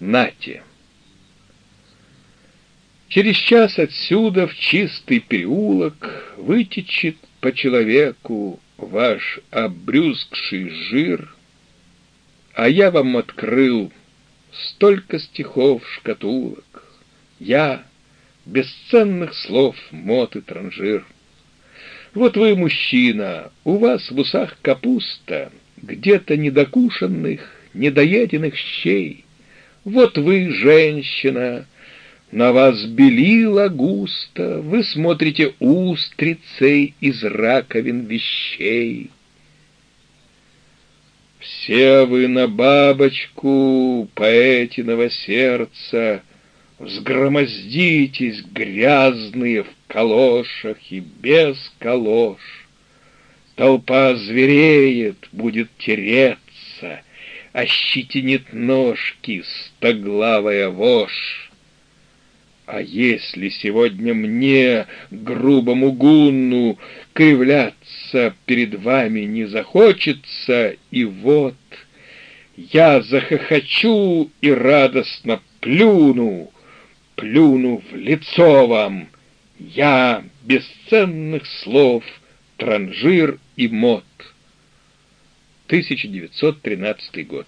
Нате. Через час отсюда в чистый переулок Вытечет по человеку ваш обрюзгший жир, А я вам открыл столько стихов шкатулок, Я — бесценных слов мот и транжир. Вот вы мужчина, у вас в усах капуста, Где-то недокушенных, недоеденных щей. Вот вы, женщина, — на вас белила густо, Вы смотрите устрицей из раковин вещей. Все вы на бабочку, поэтиного сердца, Взгромоздитесь, грязные в калошах и без калош. Толпа звереет, будет тереться, Ощетинит ножки стоглавая вошь. А если сегодня мне, грубому гунну, кривляться перед вами не захочется, и вот я захохочу и радостно плюну, плюну в лицо вам, я бесценных слов, транжир и мод. 1913 год.